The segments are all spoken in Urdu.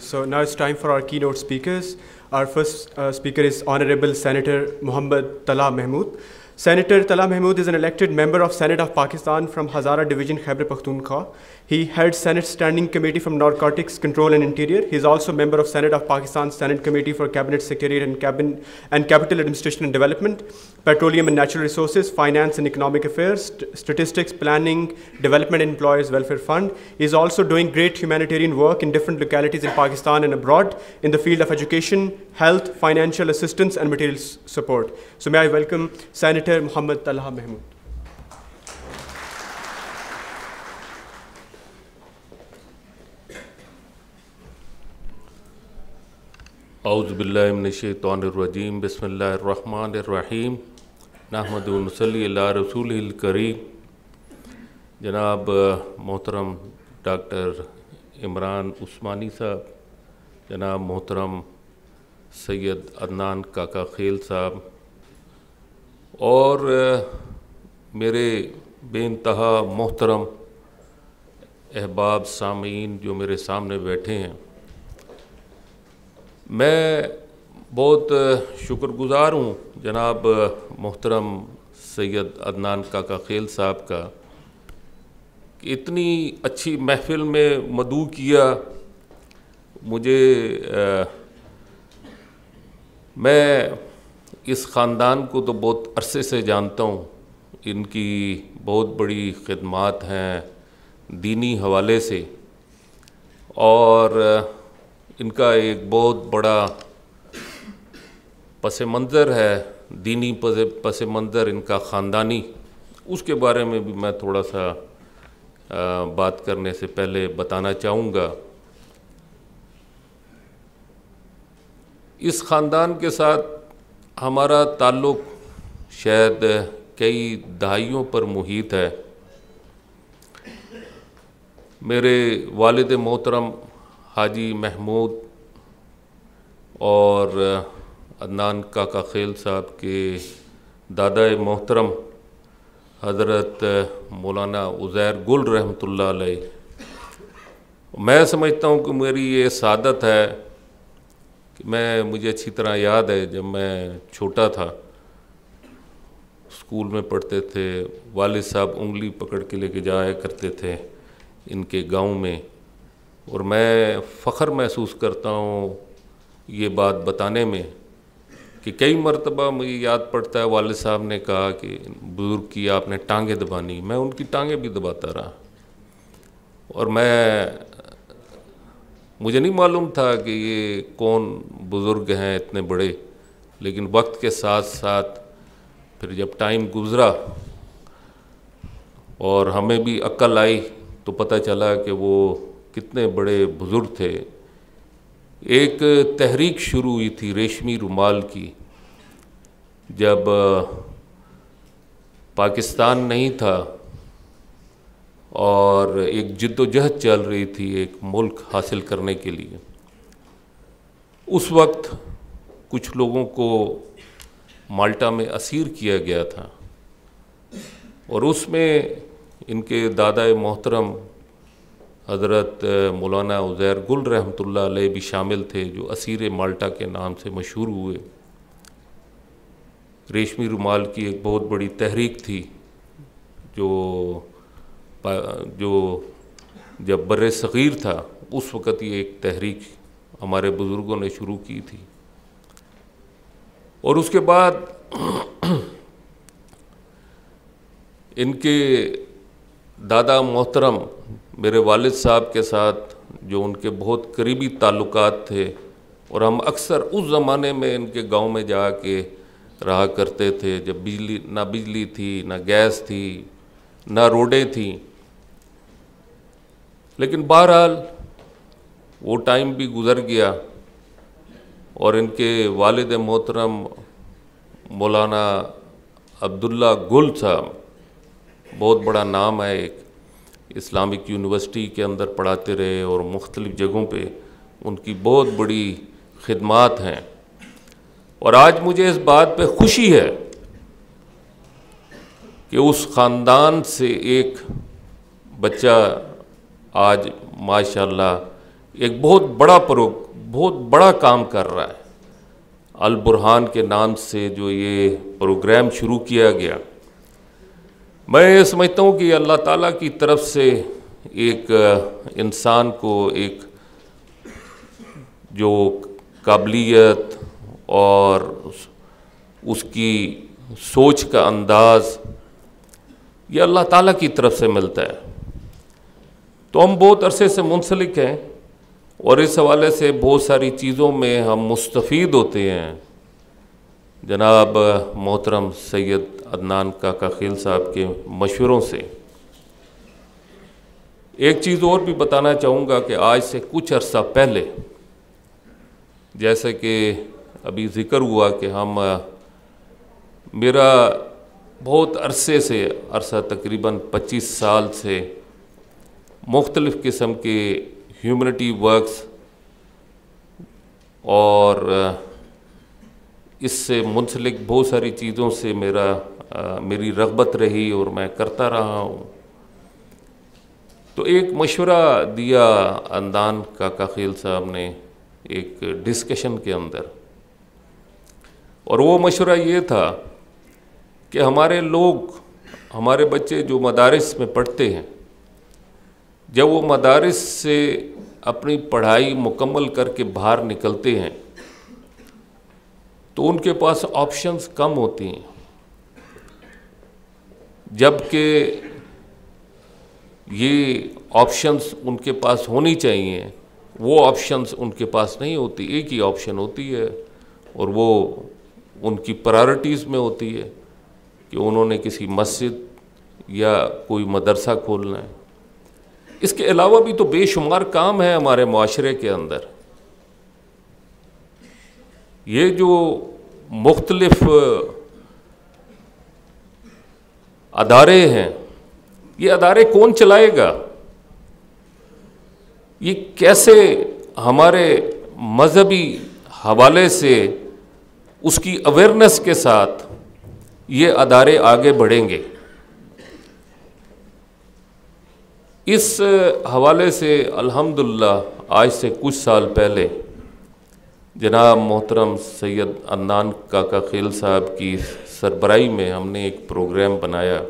So now is time for our keynote speakers our first speaker is honourable senator Muhammad Talha Mahmood senator Talha Mahmood is an elected member of Senate of Pakistan from Hazara division Khyber Pakhtunkhwa He heads Senate Standing Committee from Narcotics Control and Interior. He is also a member of Senate of Pakistan's Senate Committee for Cabinet Secretariat and Capital Administration and Development, Petroleum and Natural Resources, Finance and Economic Affairs, Statistics, Planning, Development and Employers Welfare Fund. He is also doing great humanitarian work in different localities in Pakistan and abroad in the field of education, health, financial assistance and material support. So may I welcome Senator Mohammed Talha Mahmood. اعوذ باللہ من الشیطان الرجیم بسم اللہ الرحمن الرحیم نحمد اللہ رسول الکریم جناب محترم ڈاکٹر عمران عثمانی صاحب جناب محترم سید عدنان کاکا خیل صاحب اور میرے بے انتہا محترم احباب سامعین جو میرے سامنے بیٹھے ہیں میں بہت شکر گزار ہوں جناب محترم سید عدنان کاکا خیل صاحب کا کہ اتنی اچھی محفل میں مدعو کیا مجھے میں اس خاندان کو تو بہت عرصے سے جانتا ہوں ان کی بہت بڑی خدمات ہیں دینی حوالے سے اور ان کا ایک بہت بڑا پس منظر ہے دینی پس منظر ان کا خاندانی اس کے بارے میں بھی میں تھوڑا سا بات کرنے سے پہلے بتانا چاہوں گا اس خاندان کے ساتھ ہمارا تعلق شاید کئی دہائیوں پر محیط ہے میرے والد محترم حاجی محمود اور عدنان کاکا خیل صاحب کے دادا محترم حضرت مولانا عزیر گل رحمۃ اللہ علیہ میں سمجھتا ہوں کہ میری یہ سعادت ہے کہ میں مجھے اچھی طرح یاد ہے جب میں چھوٹا تھا اسکول میں پڑھتے تھے والد صاحب انگلی پکڑ کے لے کے جایا کرتے تھے ان کے گاؤں میں اور میں فخر محسوس کرتا ہوں یہ بات بتانے میں کہ کئی مرتبہ مجھے یاد پڑتا ہے والد صاحب نے کہا کہ بزرگ کی آپ نے ٹانگیں دبانی میں ان کی ٹانگیں بھی دباتا رہا اور میں مجھے نہیں معلوم تھا کہ یہ کون بزرگ ہیں اتنے بڑے لیکن وقت کے ساتھ ساتھ پھر جب ٹائم گزرا اور ہمیں بھی عقل آئی تو پتہ چلا کہ وہ کتنے بڑے بزرگ تھے ایک تحریک شروع ہوئی تھی ریشمی رومال کی جب پاکستان نہیں تھا اور ایک جد و جہد چل رہی تھی ایک ملک حاصل کرنے کے لیے اس وقت کچھ لوگوں کو مالٹا میں اسیر کیا گیا تھا اور اس میں ان کے دادا محترم حضرت مولانا عزیر گل رحمت اللہ علیہ بھی شامل تھے جو اسیر مالٹا کے نام سے مشہور ہوئے ریشمی رومال کی ایک بہت بڑی تحریک تھی جو جب بر صغیر تھا اس وقت یہ ایک تحریک ہمارے بزرگوں نے شروع کی تھی اور اس کے بعد ان کے دادا محترم میرے والد صاحب کے ساتھ جو ان کے بہت قریبی تعلقات تھے اور ہم اکثر اس زمانے میں ان کے گاؤں میں جا کے رہا کرتے تھے جب بجلی نہ بجلی تھی نہ گیس تھی نہ روڈیں تھیں لیکن بہرحال وہ ٹائم بھی گزر گیا اور ان کے والد محترم مولانا عبداللہ گل صاحب بہت بڑا نام ہے ایک اسلامک یونیورسٹی کے اندر پڑھاتے رہے اور مختلف جگہوں پہ ان کی بہت بڑی خدمات ہیں اور آج مجھے اس بات پہ خوشی ہے کہ اس خاندان سے ایک بچہ آج ماشاء اللہ ایک بہت بڑا پرو بہت بڑا کام کر رہا ہے البرحان کے نام سے جو یہ پروگرام شروع کیا گیا میں یہ سمجھتا ہوں کہ اللہ تعالیٰ کی طرف سے ایک انسان کو ایک جو قابلیت اور اس اس کی سوچ کا انداز یہ اللہ تعالیٰ کی طرف سے ملتا ہے تو ہم بہت عرصے سے منسلک ہیں اور اس حوالے سے بہت ساری چیزوں میں ہم مستفید ہوتے ہیں جناب محترم سید عدنان کا کخیل صاحب کے مشوروں سے ایک چیز اور بھی بتانا چاہوں گا کہ آج سے کچھ عرصہ پہلے جیسے کہ ابھی ذکر ہوا کہ ہم میرا بہت عرصے سے عرصہ تقریباً پچیس سال سے مختلف قسم کے ہیومنٹی ورکس اور اس سے منسلک بہت ساری چیزوں سے میرا میری رغبت رہی اور میں کرتا رہا ہوں تو ایک مشورہ دیا اندان کا کاخیل صاحب نے ایک ڈسکشن کے اندر اور وہ مشورہ یہ تھا کہ ہمارے لوگ ہمارے بچے جو مدارس میں پڑھتے ہیں جب وہ مدارس سے اپنی پڑھائی مکمل کر کے باہر نکلتے ہیں تو ان کے پاس آپشنز کم ہوتی ہیں جب کہ یہ آپشنز ان کے پاس ہونی چاہیے وہ آپشنز ان کے پاس نہیں ہوتی ایک ہی آپشن ہوتی ہے اور وہ ان کی پرائرٹیز میں ہوتی ہے کہ انہوں نے کسی مسجد یا کوئی مدرسہ کھولنا ہے اس کے علاوہ بھی تو بے شمار کام ہے ہمارے معاشرے کے اندر یہ جو مختلف ادارے ہیں یہ ادارے کون چلائے گا یہ کیسے ہمارے مذہبی حوالے سے اس کی اویرنس کے ساتھ یہ ادارے آگے بڑھیں گے اس حوالے سے الحمد للہ آج سے کچھ سال پہلے جناب محترم سید انان کاکا خیل صاحب کی سربراہی میں ہم نے ایک پروگرام بنایا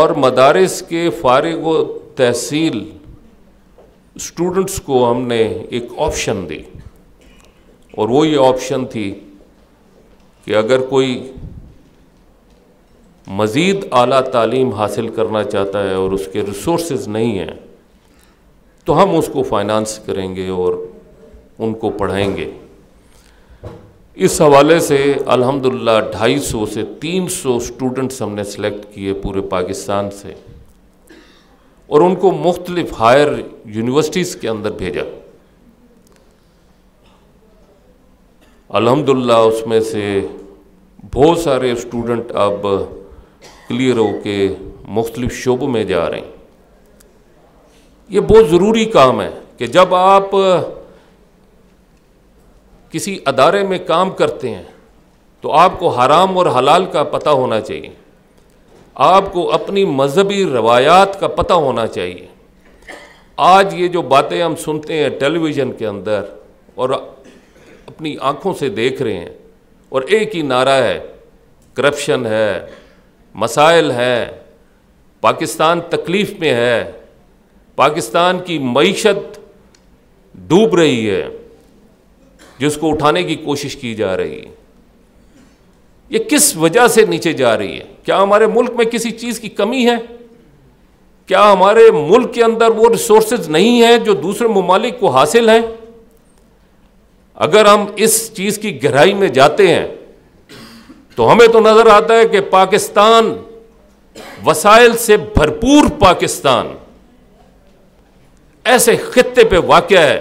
اور مدارس کے فارغ و تحصیل اسٹوڈنٹس کو ہم نے ایک آپشن دی اور وہ یہ آپشن تھی کہ اگر کوئی مزید اعلیٰ تعلیم حاصل کرنا چاہتا ہے اور اس کے ریسورسز نہیں ہیں تو ہم اس کو فائنانس کریں گے اور ان کو پڑھائیں گے اس حوالے سے الحمدللہ ڈھائی سو سے تین سو اسٹوڈنٹس ہم نے سلیکٹ کیے پورے پاکستان سے اور ان کو مختلف ہائر یونیورسٹیز کے اندر بھیجا الحمدللہ اس میں سے بہت سارے اسٹوڈنٹ اب کلیئر ہو کے مختلف شعبوں میں جا رہے ہیں یہ بہت ضروری کام ہے کہ جب آپ کسی ادارے میں کام کرتے ہیں تو آپ کو حرام اور حلال کا پتہ ہونا چاہیے آپ کو اپنی مذہبی روایات کا پتہ ہونا چاہیے آج یہ جو باتیں ہم سنتے ہیں ٹیلی ویژن کے اندر اور اپنی آنکھوں سے دیکھ رہے ہیں اور ایک ہی نعرہ ہے کرپشن ہے مسائل ہیں پاکستان تکلیف میں ہے پاکستان کی معیشت ڈوب رہی ہے جس کو اٹھانے کی کوشش کی جا رہی ہے یہ کس وجہ سے نیچے جا رہی ہے کیا ہمارے ملک میں کسی چیز کی کمی ہے کیا ہمارے ملک کے اندر وہ ریسورسز نہیں ہیں جو دوسرے ممالک کو حاصل ہیں اگر ہم اس چیز کی گہرائی میں جاتے ہیں تو ہمیں تو نظر آتا ہے کہ پاکستان وسائل سے بھرپور پاکستان ایسے خطے پہ واقع ہے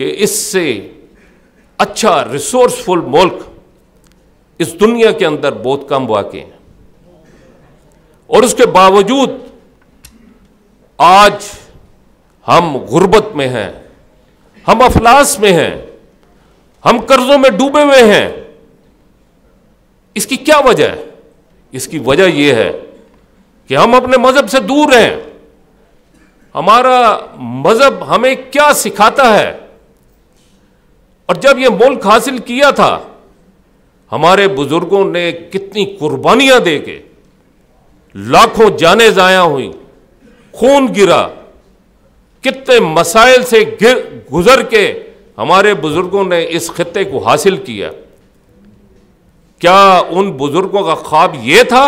کہ اس سے اچھا ریسورسفل ملک اس دنیا کے اندر بہت کم واقع ہیں اور اس کے باوجود آج ہم غربت میں ہیں ہم افلاس میں ہیں ہم قرضوں میں ڈوبے ہوئے ہیں اس کی کیا وجہ ہے اس کی وجہ یہ ہے کہ ہم اپنے مذہب سے دور ہیں ہمارا مذہب ہمیں کیا سکھاتا ہے اور جب یہ ملک حاصل کیا تھا ہمارے بزرگوں نے کتنی قربانیاں دے کے لاکھوں جانیں ضائع ہوئی خون گرا کتنے مسائل سے گزر کے ہمارے بزرگوں نے اس خطے کو حاصل کیا ان بزرگوں کا خواب یہ تھا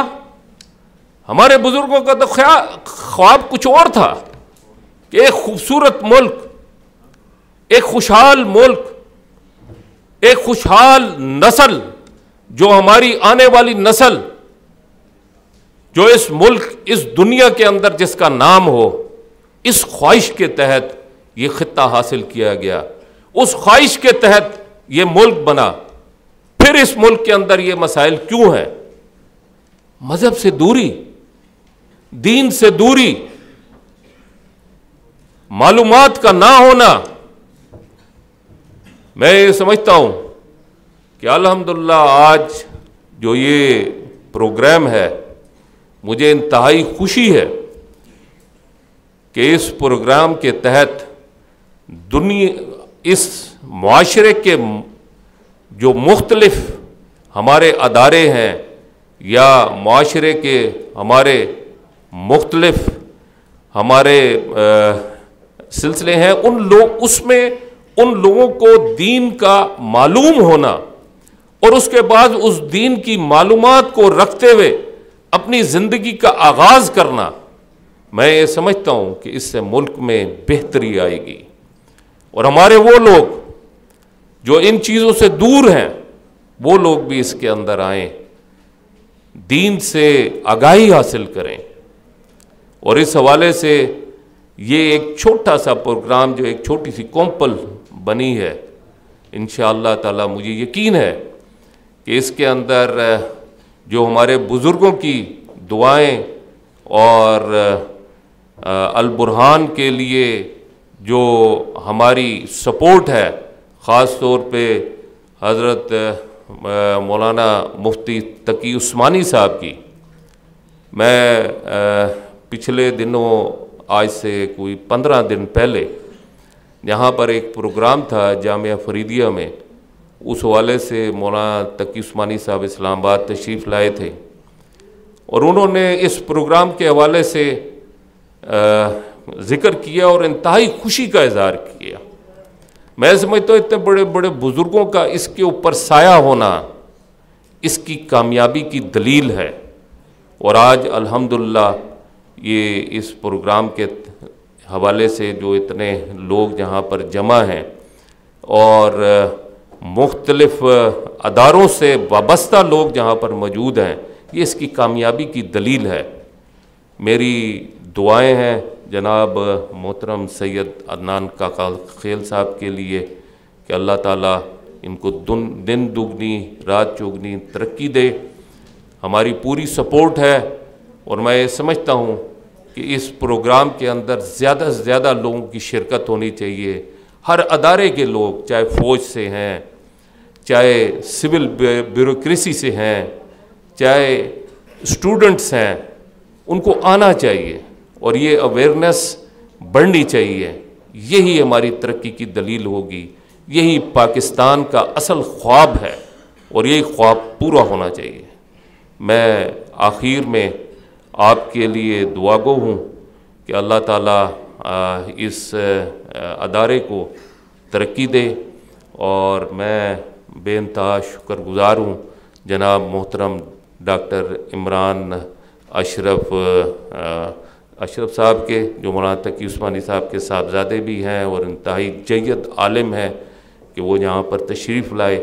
ہمارے بزرگوں کا تو خواب کچھ اور تھا کہ ایک خوبصورت ملک ایک خوشحال ملک ایک خوشحال نسل جو ہماری آنے والی نسل جو اس ملک اس دنیا کے اندر جس کا نام ہو اس خواہش کے تحت یہ خطہ حاصل کیا گیا اس خواہش کے تحت یہ ملک بنا پھر اس ملک کے اندر یہ مسائل کیوں ہیں مذہب سے دوری دین سے دوری معلومات کا نہ ہونا میں یہ سمجھتا ہوں کہ الحمد آج جو یہ پروگرام ہے مجھے انتہائی خوشی ہے کہ اس پروگرام کے تحت دنیا اس معاشرے کے جو مختلف ہمارے ادارے ہیں یا معاشرے کے ہمارے مختلف ہمارے سلسلے ہیں ان لوگ اس میں ان لوگوں کو دین کا معلوم ہونا اور اس کے بعد اس دین کی معلومات کو رکھتے ہوئے اپنی زندگی کا آغاز کرنا میں یہ سمجھتا ہوں کہ اس سے ملک میں بہتری آئے گی اور ہمارے وہ لوگ جو ان چیزوں سے دور ہیں وہ لوگ بھی اس کے اندر آئیں دین سے آگاہی حاصل کریں اور اس حوالے سے یہ ایک چھوٹا سا پروگرام جو ایک چھوٹی سی کومپل بنی ہے ان شاء اللہ تعالی مجھے یقین ہے کہ اس کے اندر جو ہمارے بزرگوں کی دعائیں اور البرہان کے لیے جو ہماری سپورٹ ہے خاص طور پہ حضرت مولانا مفتی تقی عثمانی صاحب کی میں پچھلے دنوں آج سے کوئی پندرہ دن پہلے یہاں پر ایک پروگرام تھا جامعہ فریدیہ میں اس حوالے سے مولانا تقی عثمانی صاحب اسلام آباد تشریف لائے تھے اور انہوں نے اس پروگرام کے حوالے سے ذکر کیا اور انتہائی خوشی کا اظہار کیا میں سمجھتا ہوں اتنے بڑے بڑے بزرگوں کا اس کے اوپر سایہ ہونا اس کی کامیابی کی دلیل ہے اور آج الحمدللہ یہ اس پروگرام کے حوالے سے جو اتنے لوگ جہاں پر جمع ہیں اور مختلف اداروں سے وابستہ لوگ جہاں پر موجود ہیں یہ اس کی کامیابی کی دلیل ہے میری دعائیں ہیں جناب محترم سید عدنان کا خیل صاحب کے لیے کہ اللہ تعالیٰ ان کو دن دن دگنی رات چگنی ترقی دے ہماری پوری سپورٹ ہے اور میں سمجھتا ہوں کہ اس پروگرام کے اندر زیادہ سے زیادہ لوگوں کی شرکت ہونی چاہیے ہر ادارے کے لوگ چاہے فوج سے ہیں چاہے سول بیوروکریسی سے ہیں چاہے اسٹوڈنٹس ہیں ان کو آنا چاہیے اور یہ اویئرنیس بڑھنی چاہیے یہی ہماری ترقی کی دلیل ہوگی یہی پاکستان کا اصل خواب ہے اور یہی خواب پورا ہونا چاہیے میں آخر میں آپ کے لیے دعا گو ہوں کہ اللہ تعالیٰ اس ادارے کو ترقی دے اور میں بے انتہا شکر گزار ہوں جناب محترم ڈاکٹر عمران اشرف اشرف صاحب کے جو مولانا تقی عثمانی صاحب کے صاحبزادے بھی ہیں اور انتہائی جید عالم ہیں کہ وہ یہاں پر تشریف لائے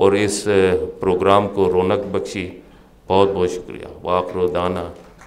اور اس پروگرام کو رونق بخشی بہت بہت شکریہ واقر دانہ